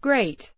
Great.